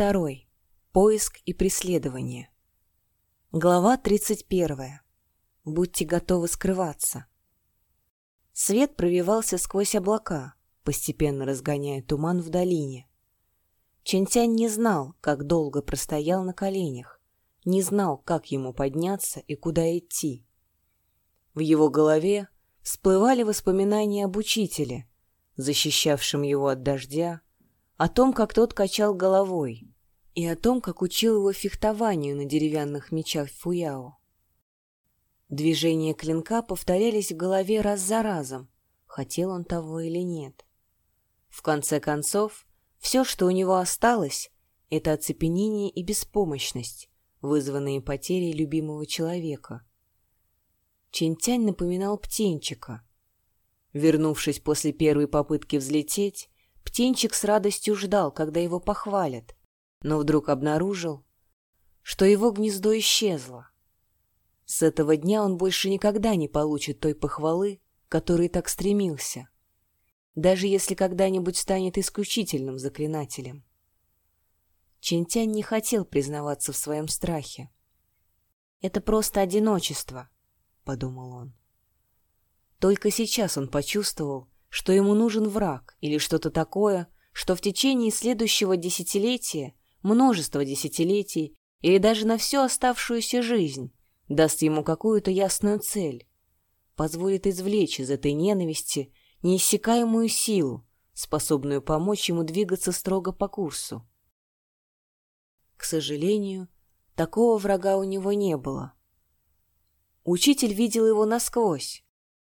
2. Поиск и преследование. Глава 31. Будьте готовы скрываться. Свет пробивался сквозь облака, постепенно разгоняя туман в долине. Чентянь не знал, как долго простоял на коленях, не знал, как ему подняться и куда идти. В его голове всплывали воспоминания об учителе, защищавшем его от дождя, о том, как тот качал головой, и о том, как учил его фехтованию на деревянных мечах Фуяо. Движения клинка повторялись в голове раз за разом, хотел он того или нет. В конце концов, все, что у него осталось, это оцепенение и беспомощность, вызванные потерей любимого человека. Чинтянь напоминал птенчика. Вернувшись после первой попытки взлететь, Птенчик с радостью ждал, когда его похвалят, но вдруг обнаружил, что его гнездо исчезло. С этого дня он больше никогда не получит той похвалы, которой так стремился, даже если когда-нибудь станет исключительным заклинателем. Чинтянь не хотел признаваться в своем страхе. «Это просто одиночество», — подумал он. Только сейчас он почувствовал, что ему нужен враг или что-то такое, что в течение следующего десятилетия, множества десятилетий или даже на всю оставшуюся жизнь даст ему какую-то ясную цель, позволит извлечь из этой ненависти неиссякаемую силу, способную помочь ему двигаться строго по курсу. К сожалению, такого врага у него не было. Учитель видел его насквозь,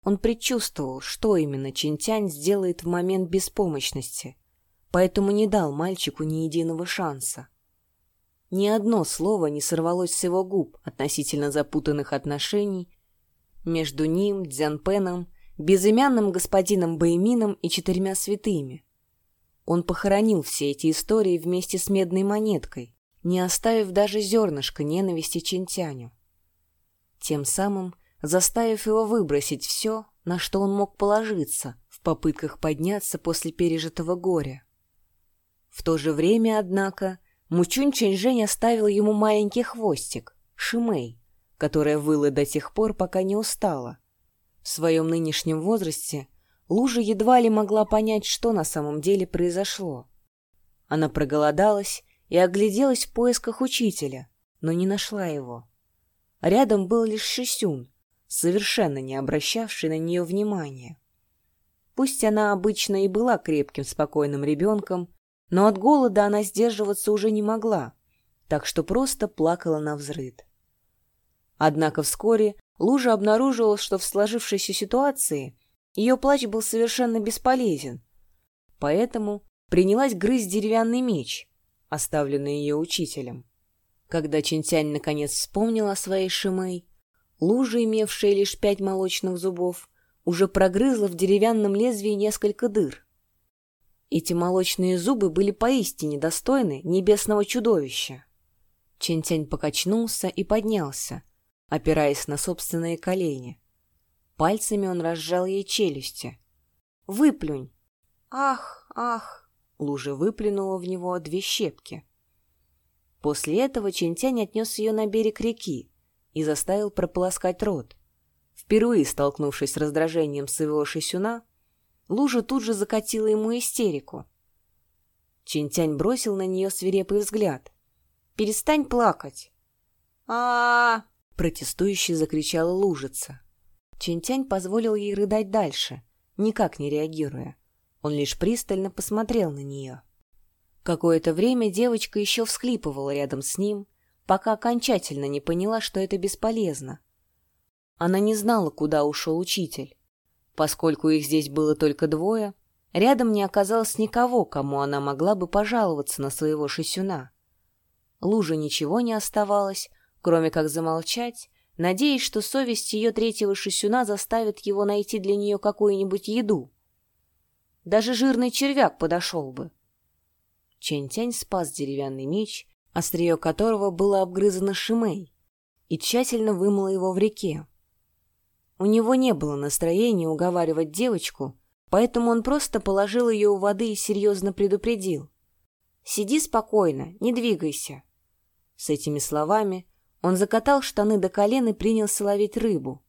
он предчувствовал, что именно Чинтянь сделает в момент беспомощности, поэтому не дал мальчику ни единого шанса. Ни одно слово не сорвалось с его губ относительно запутанных отношений между ним, Дзянпеном, безымянным господином Бэймином и четырьмя святыми. Он похоронил все эти истории вместе с медной монеткой, не оставив даже зернышка ненависти Чинтяню. Тем самым заставив его выбросить все, на что он мог положиться в попытках подняться после пережитого горя. В то же время, однако, Мучунь Чэньжэнь оставил ему маленький хвостик, Шимэй, которая выла до тех пор, пока не устала. В своем нынешнем возрасте Лужа едва ли могла понять, что на самом деле произошло. Она проголодалась и огляделась в поисках учителя, но не нашла его. Рядом был лишь Шисюн, совершенно не обращавший на нее внимания. Пусть она обычно и была крепким, спокойным ребенком, но от голода она сдерживаться уже не могла, так что просто плакала на взрыд. Однако вскоре Лужа обнаружила, что в сложившейся ситуации ее плач был совершенно бесполезен, поэтому принялась грызть деревянный меч, оставленный ее учителем. Когда Чинтянь наконец вспомнила о своей Шимэй, Лужа, имевшая лишь пять молочных зубов, уже прогрызла в деревянном лезвии несколько дыр. Эти молочные зубы были поистине достойны небесного чудовища. Чентянь покачнулся и поднялся, опираясь на собственные колени. Пальцами он разжал ей челюсти. «Выплюнь!» «Ах, ах!» Лужа выплюнула в него две щепки. После этого Чентянь отнес ее на берег реки, и заставил прополоскать рот. Впервые столкнувшись с раздражением своего шисюна, Лужа тут же закатила ему истерику. Чинтянь бросил на нее свирепый взгляд. «Перестань плакать!» а, -а, протестующе закричала лужица. Чинтянь позволил ей рыдать дальше, никак не реагируя. Он лишь пристально посмотрел на нее. Какое-то время девочка еще всхлипывала рядом с ним, пока окончательно не поняла, что это бесполезно. Она не знала, куда ушел учитель. Поскольку их здесь было только двое, рядом не оказалось никого, кому она могла бы пожаловаться на своего шисюна. Луже ничего не оставалось, кроме как замолчать, надеясь, что совесть ее третьего шисюна заставит его найти для нее какую-нибудь еду. Даже жирный червяк подошел бы. Чэнь-Тянь спас деревянный меч острие которого было обгрызано Шимей, и тщательно вымыла его в реке. У него не было настроения уговаривать девочку, поэтому он просто положил ее у воды и серьезно предупредил. Сиди спокойно, не двигайся». С этими словами он закатал штаны до колен и принялся ловить рыбу.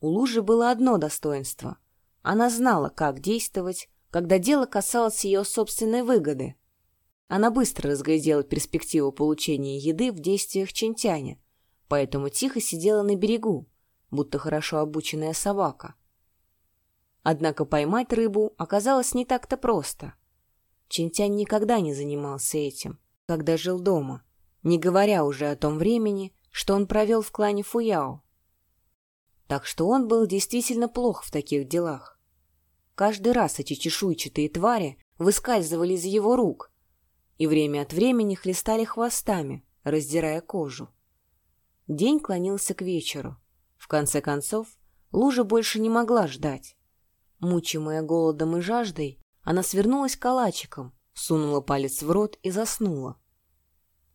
У Лужи было одно достоинство. Она знала, как действовать, когда дело касалось ее собственной выгоды. Она быстро разглядела перспективу получения еды в действиях Чентяня, поэтому тихо сидела на берегу, будто хорошо обученная собака. Однако поймать рыбу оказалось не так-то просто. Чинтянь никогда не занимался этим, когда жил дома, не говоря уже о том времени, что он провел в клане Фуяо. Так что он был действительно плох в таких делах. Каждый раз эти чешуйчатые твари выскальзывали из его рук и время от времени хлестали хвостами, раздирая кожу. День клонился к вечеру. В конце концов, лужа больше не могла ждать. Мучимая голодом и жаждой, она свернулась калачиком, сунула палец в рот и заснула.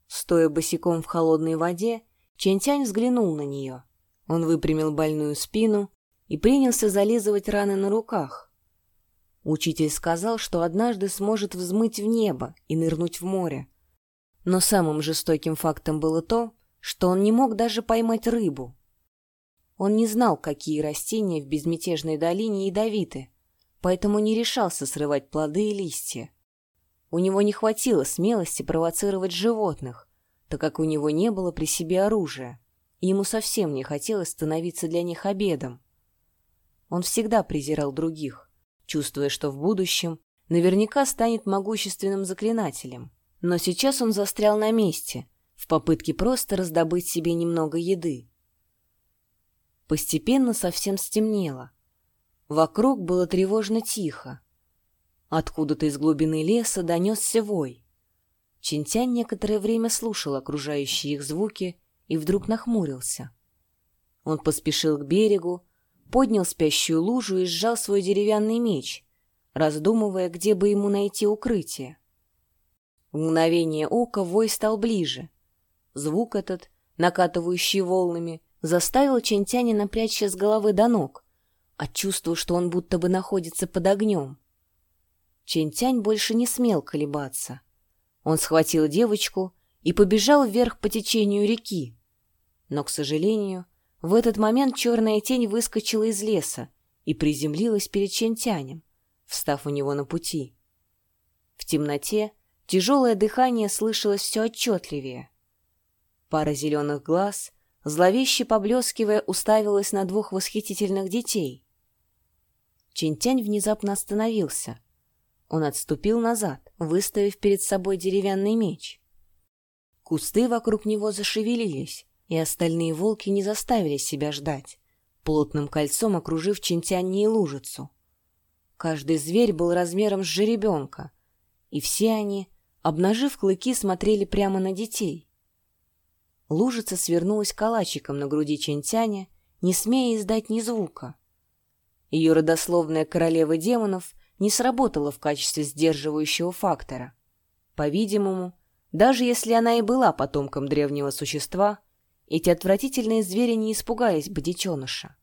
Стоя босиком в холодной воде, Чентянь взглянул на нее. Он выпрямил больную спину и принялся зализывать раны на руках. Учитель сказал, что однажды сможет взмыть в небо и нырнуть в море. Но самым жестоким фактом было то, что он не мог даже поймать рыбу. Он не знал, какие растения в безмятежной долине ядовиты, поэтому не решался срывать плоды и листья. У него не хватило смелости провоцировать животных, так как у него не было при себе оружия, и ему совсем не хотелось становиться для них обедом. Он всегда презирал других, чувствуя, что в будущем наверняка станет могущественным заклинателем. Но сейчас он застрял на месте, в попытке просто раздобыть себе немного еды. Постепенно совсем стемнело. Вокруг было тревожно тихо. Откуда-то из глубины леса донесся вой. Чинтянь некоторое время слушал окружающие их звуки и вдруг нахмурился. Он поспешил к берегу, поднял спящую лужу и сжал свой деревянный меч, раздумывая, где бы ему найти укрытие. В мгновение ока вой стал ближе — Звук этот, накатывающий волнами, заставил Чентяня напрячься с головы до ног, от чувства, что он будто бы находится под огнем. Чентянь больше не смел колебаться. Он схватил девочку и побежал вверх по течению реки. Но, к сожалению, в этот момент черная тень выскочила из леса и приземлилась перед Чентянем, встав у него на пути. В темноте тяжелое дыхание слышалось все отчетливее. Пара зеленых глаз, зловеще поблескивая, уставилась на двух восхитительных детей. Чинтянь внезапно остановился. Он отступил назад, выставив перед собой деревянный меч. Кусты вокруг него зашевелились, и остальные волки не заставили себя ждать, плотным кольцом окружив Чинтянь и лужицу. Каждый зверь был размером с жеребенка, и все они, обнажив клыки, смотрели прямо на детей. Лужица свернулась калачиком на груди Чентяня, не смея издать ни звука. Ее родословная королева демонов не сработала в качестве сдерживающего фактора. По-видимому, даже если она и была потомком древнего существа, эти отвратительные звери не испугались бы детеныша.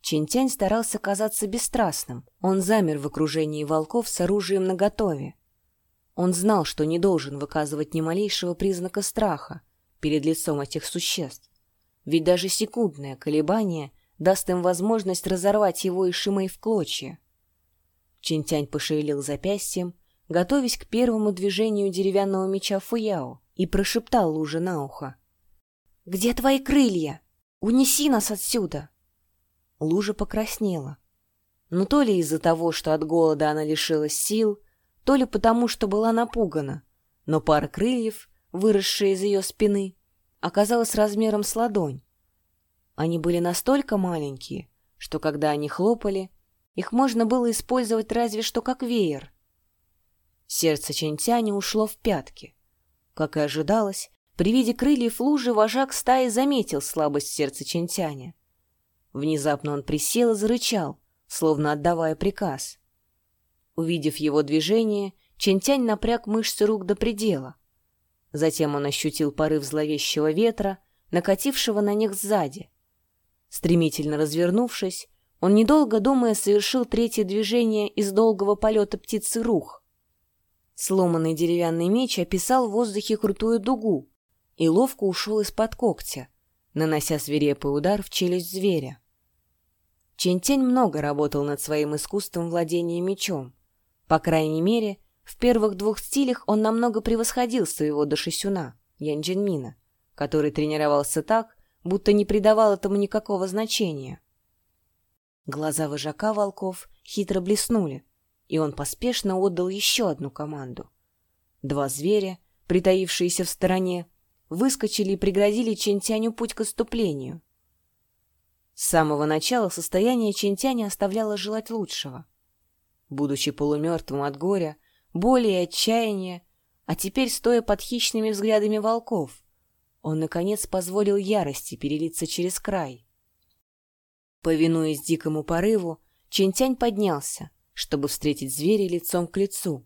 Чинтянь старался казаться бесстрастным. Он замер в окружении волков с оружием наготове. Он знал, что не должен выказывать ни малейшего признака страха, перед лицом этих существ. Ведь даже секундное колебание даст им возможность разорвать его и Шимой в клочья. Чинтянь пошевелил запястьем, готовясь к первому движению деревянного меча Фуяо, и прошептал луже на ухо. «Где твои крылья? Унеси нас отсюда!» Лужа покраснела. Но то ли из-за того, что от голода она лишилась сил, то ли потому, что была напугана, но пара крыльев выросшая из ее спины, оказалась размером с ладонь. Они были настолько маленькие, что когда они хлопали, их можно было использовать разве что как веер. Сердце Чентяня ушло в пятки. Как и ожидалось, при виде крыльев лужи вожак стаи заметил слабость сердца Чентяня. Внезапно он присел и зарычал, словно отдавая приказ. Увидев его движение, Чентянь напряг мышцы рук до предела — Затем он ощутил порыв зловещего ветра, накатившего на них сзади. Стремительно развернувшись, он, недолго думая, совершил третье движение из долгого полета птицы рух. Сломанный деревянный меч описал в воздухе крутую дугу и ловко ушел из-под когтя, нанося свирепый удар в челюсть зверя. Чентень много работал над своим искусством владения мечом. По крайней мере, в первых двух стилях он намного превосходил своего Дашисюна, Янджинмина, который тренировался так, будто не придавал этому никакого значения. Глаза вожака волков хитро блеснули, и он поспешно отдал еще одну команду. Два зверя, притаившиеся в стороне, выскочили и преградили Чентяню путь к отступлению. С самого начала состояние Чентяня оставляло желать лучшего. Будучи полумертвым от горя, боли и отчаяния, а теперь, стоя под хищными взглядами волков, он, наконец, позволил ярости перелиться через край. Повинуясь дикому порыву, Чентянь поднялся, чтобы встретить зверя лицом к лицу.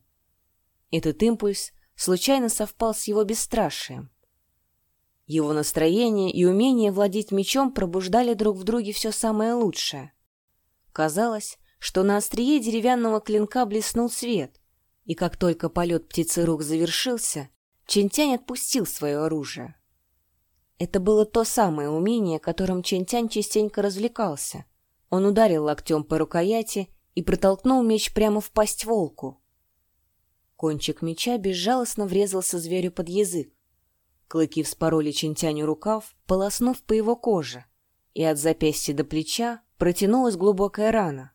Этот импульс случайно совпал с его бесстрашием. Его настроение и умение владеть мечом пробуждали друг в друге все самое лучшее. Казалось, что на острие деревянного клинка блеснул свет, и как только полет птицы рук завершился, Чентянь отпустил свое оружие. Это было то самое умение, которым Чентянь частенько развлекался. Он ударил локтем по рукояти и протолкнул меч прямо в пасть волку. Кончик меча безжалостно врезался зверю под язык. Клыки вспороли Чинтяню рукав, полоснув по его коже, и от запястья до плеча протянулась глубокая рана.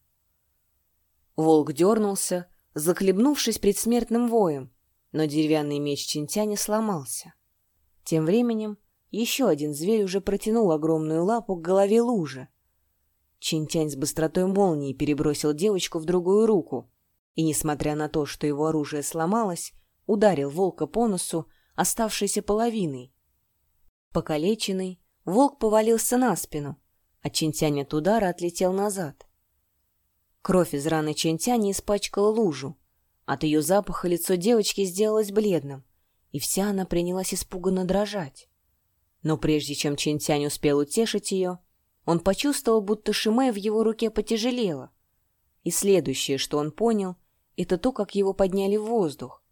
Волк дернулся, захлебнувшись предсмертным воем, но деревянный меч Чинтяня сломался. Тем временем еще один зверь уже протянул огромную лапу к голове лужи, Чинтянь с быстротой молнии перебросил девочку в другую руку и, несмотря на то, что его оружие сломалось, ударил волка по носу оставшейся половиной. Покалеченный, волк повалился на спину, а Чинтянь от удара отлетел назад. Кровь из раны Чинтяня испачкала лужу. От ее запаха лицо девочки сделалось бледным, и вся она принялась испуганно дрожать. Но прежде чем Чинтянь успел утешить ее, он почувствовал, будто Шимэ в его руке потяжелело. И следующее, что он понял, это то, как его подняли в воздух.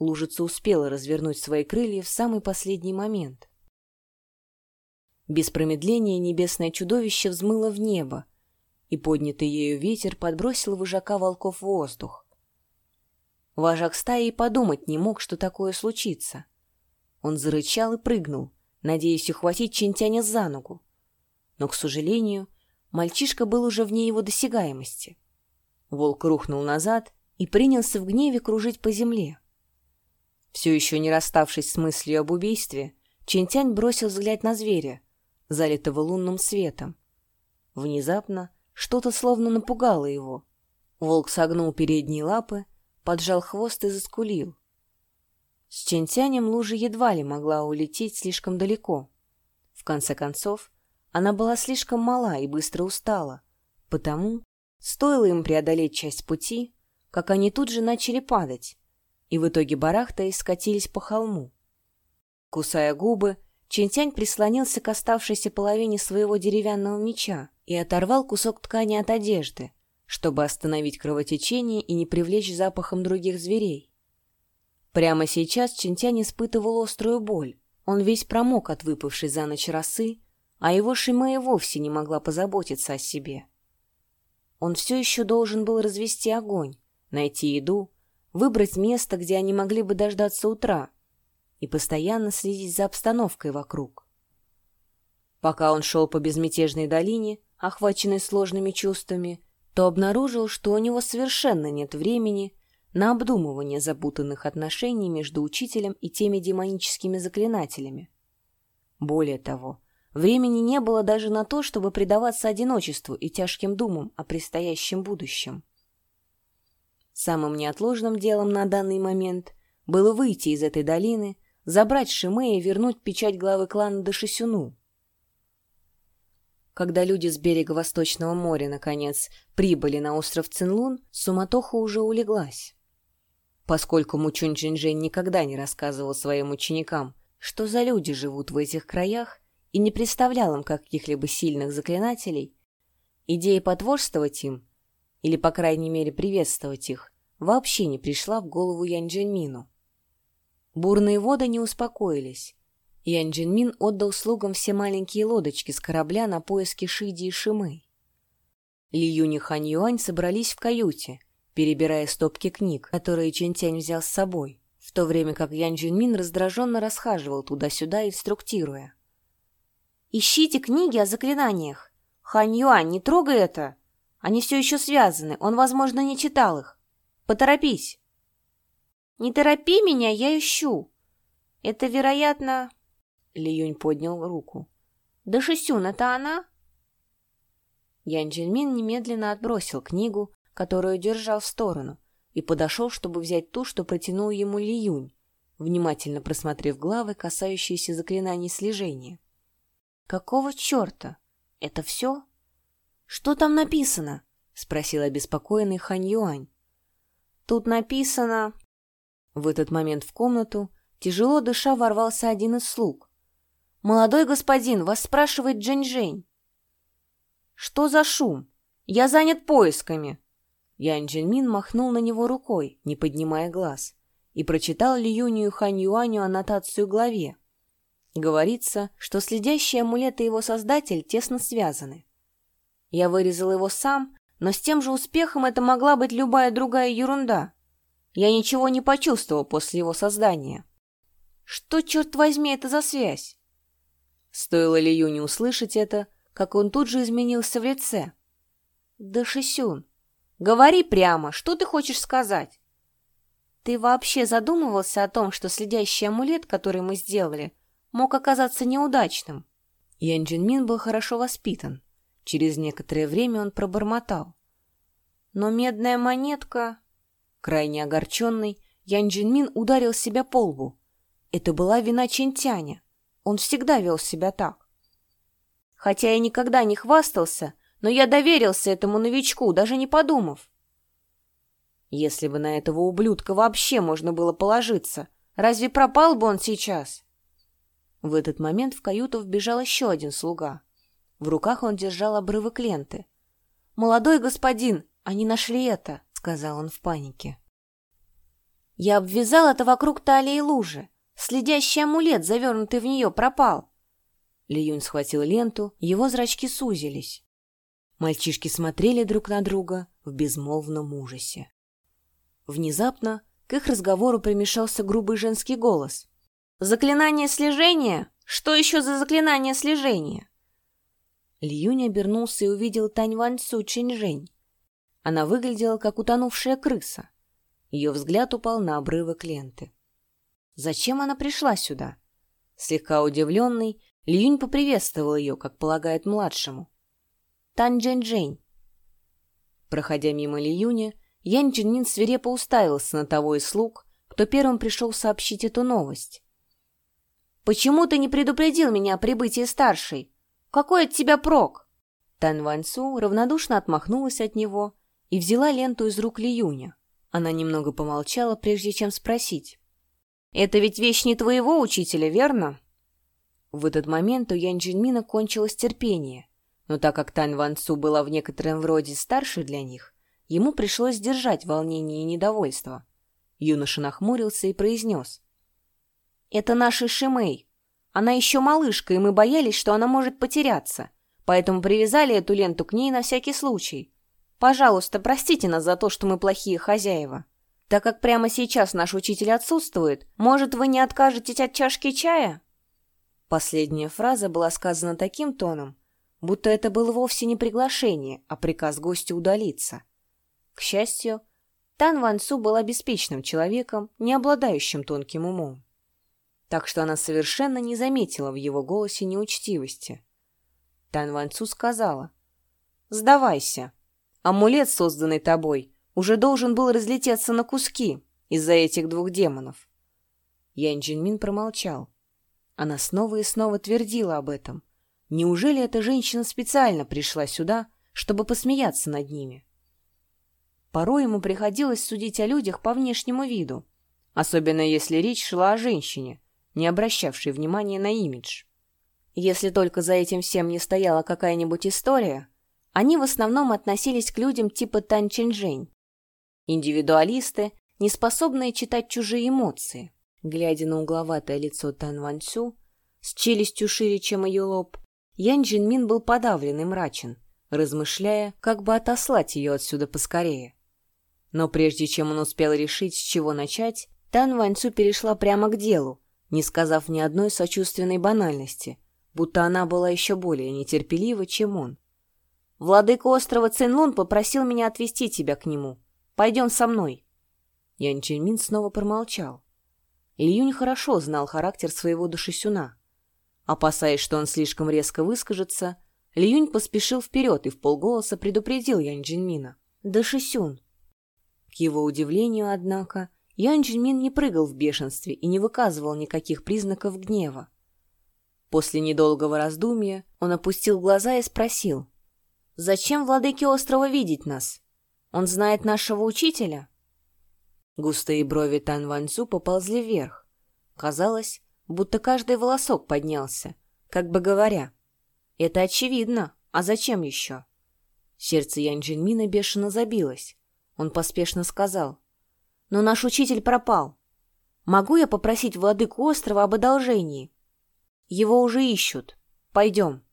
Лужица успела развернуть свои крылья в самый последний момент. Без промедления небесное чудовище взмыло в небо, и поднятый ею ветер подбросил вожака волков в воздух. Вожак стаи подумать не мог, что такое случится. Он зарычал и прыгнул, надеясь ухватить Чинтяня за ногу но, к сожалению, мальчишка был уже вне его досягаемости. Волк рухнул назад и принялся в гневе кружить по земле. Все еще не расставшись с мыслью об убийстве, Чинтянь бросил взгляд на зверя, залитого лунным светом. Внезапно что-то словно напугало его. Волк согнул передние лапы, поджал хвост и заскулил. С Чинтянем лужа едва ли могла улететь слишком далеко. В конце концов, она была слишком мала и быстро устала. Потому стоило им преодолеть часть пути, как они тут же начали падать, и в итоге барахтаясь скатились по холму. Кусая губы, Чинтянь прислонился к оставшейся половине своего деревянного меча и оторвал кусок ткани от одежды, чтобы остановить кровотечение и не привлечь запахом других зверей. Прямо сейчас Чинтянь испытывал острую боль. Он весь промок от выпавшей за ночь росы, а его Шима и вовсе не могла позаботиться о себе. Он все еще должен был развести огонь, найти еду, выбрать место, где они могли бы дождаться утра, и постоянно следить за обстановкой вокруг. Пока он шел по безмятежной долине, охваченной сложными чувствами, то обнаружил, что у него совершенно нет времени на обдумывание запутанных отношений между учителем и теми демоническими заклинателями. Более того, Времени не было даже на то, чтобы предаваться одиночеству и тяжким думам о предстоящем будущем. Самым неотложным делом на данный момент было выйти из этой долины, забрать Шиме и вернуть печать главы клана Дашисюну. Когда люди с берега Восточного моря, наконец, прибыли на остров Цинлун, суматоха уже улеглась. Поскольку Мучун Джинжэнь никогда не рассказывал своим ученикам, что за люди живут в этих краях, и не представлял им каких-либо сильных заклинателей, идея потворствовать им, или, по крайней мере, приветствовать их, вообще не пришла в голову Янь Джинмину. Бурные воды не успокоились. Янь Джинмин отдал слугам все маленькие лодочки с корабля на поиски Шиди и Шимы. Ли Юнь и Хань Юань собрались в каюте, перебирая стопки книг, которые Тянь взял с собой, в то время как Ян Джинмин раздраженно расхаживал туда-сюда, инструктируя. «Ищите книги о заклинаниях. Хань Юань, не трогай это. Они все еще связаны, он, возможно, не читал их. Поторопись». «Не торопи меня, я ищу. Это, вероятно...» Ли Юнь поднял руку. «Да Шисюн, это она?» Ян Джельмин немедленно отбросил книгу, которую держал в сторону, и подошел, чтобы взять ту, что протянул ему Ли Юнь, внимательно просмотрев главы, касающиеся заклинаний слежения. «Какого черта? Это все?» «Что там написано?» — спросил обеспокоенный Хань Юань. «Тут написано...» В этот момент в комнату, тяжело дыша, ворвался один из слуг. «Молодой господин, вас спрашивает Джень-Жень». «Что за шум? Я занят поисками!» Ян Джинмин махнул на него рукой, не поднимая глаз, и прочитал Ли Юню и Хань Юаню аннотацию главе. Говорится, что следящие амулеты его создатель тесно связаны. Я вырезал его сам, но с тем же успехом это могла быть любая другая ерунда. Я ничего не почувствовал после его создания. Что, черт возьми, это за связь? Стоило Ли Юню услышать это, как он тут же изменился в лице. «Да, Шисюн, говори прямо, что ты хочешь сказать?» «Ты вообще задумывался о том, что следящий амулет, который мы сделали, мог оказаться неудачным?» Ян Джинмин был хорошо воспитан. Через некоторое время он пробормотал. «Но медная монетка...» Крайне огорченный, Ян Джинмин ударил себя по лбу. Это была вина Чинтяня. Он всегда вел себя так. Хотя я никогда не хвастался, но я доверился этому новичку, даже не подумав. Если бы на этого ублюдка вообще можно было положиться, разве пропал бы он сейчас? В этот момент в каюту вбежал еще один слуга. В руках он держал обрывок ленты. «Молодой господин, они нашли это», — сказал он в панике. «Я обвязал это вокруг талии лужи. Следящий амулет, завернутый в нее, пропал. Ли схватил ленту, его зрачки сузились. Мальчишки смотрели друг на друга в безмолвном ужасе. Внезапно к их разговору примешался грубый женский голос. «Заклинание слежения? Что еще за заклинание слежения?» Ли обернулся и увидел Тань Вань Цу Чинжэнь. Она выглядела, как утонувшая крыса. Ее взгляд упал на обрывок ленты. Зачем она пришла сюда? Слегка удивленный, Льюнь поприветствовал ее, как полагает младшему. «Тан Джэнь-Джэнь». Проходя мимо Льюня, Ян Джинмин свирепо уставился на того из слуг, кто первым пришел сообщить эту новость. «Почему ты не предупредил меня о прибытии старшей? Какой от тебя прок?» Тан Ваньсу равнодушно отмахнулась от него и взяла ленту из рук Лиюня. Она немного помолчала, прежде чем спросить. «Это ведь вещь не твоего учителя, верно?» В этот момент у Ян Джинмина кончилось терпение, но так как Тань Ван Цу была в некотором роде старше для них, ему пришлось сдержать волнение и недовольство. Юноша нахмурился и произнес. «Это наша Шимей. Она еще малышка, и мы боялись, что она может потеряться, поэтому привязали эту ленту к ней на всякий случай. Пожалуйста, простите нас за то, что мы плохие хозяева. Так как прямо сейчас наш учитель отсутствует, может, вы не откажетесь от чашки чая?» Последняя фраза была сказана таким тоном, будто это было вовсе не приглашение, а приказ гостю удалиться. К счастью, Тан Ван Цу была беспечным человеком, не обладающим тонким умом. Так что она совершенно не заметила в его голосе неучтивости. Тан Ван Цу сказала, «Сдавайся. Амулет, созданный тобой, уже должен был разлететься на куски из-за этих двух демонов». Ян Джинмин промолчал. Она снова и снова твердила об этом. Неужели эта женщина специально пришла сюда, чтобы посмеяться над ними? Порой ему приходилось судить о людях по внешнему виду, особенно если речь шла о женщине, не обращавшей внимания на имидж. Если только за этим всем не стояла какая-нибудь история, они в основном относились к людям типа Тан Чинжэнь. Индивидуалисты, не способные читать чужие эмоции. Глядя на угловатое лицо Тан Ван Цю, с челюстью шире, чем ее лоб, Ян Джинмин был подавлен и мрачен, размышляя, как бы отослать ее отсюда поскорее. Но прежде чем он успел решить, с чего начать, Тан Ваньцу перешла прямо к делу, не сказав ни одной сочувственной банальности, будто она была еще более нетерпелива, чем он. «Владыка острова Цинлун попросил меня отвезти тебя к нему. Пойдем со мной». Ян Чжэньмин снова промолчал. Ильюнь хорошо знал характер своего душесюна. Опасаясь, что он слишком резко выскажется, Льюнь поспешил вперед и в полголоса предупредил Ян Джинмина. «Да Шисюн!» К его удивлению, однако, Ян Джинмин не прыгал в бешенстве и не выказывал никаких признаков гнева. После недолгого раздумья он опустил глаза и спросил. «Зачем владыке острова видеть нас? Он знает нашего учителя?» Густые брови Тан Ванцу поползли вверх. Казалось, будто каждый волосок поднялся, как бы говоря. «Это очевидно. А зачем еще?» Сердце Янь Джинмина бешено забилось. Он поспешно сказал. «Но наш учитель пропал. Могу я попросить владыку острова об одолжении?» «Его уже ищут. Пойдем».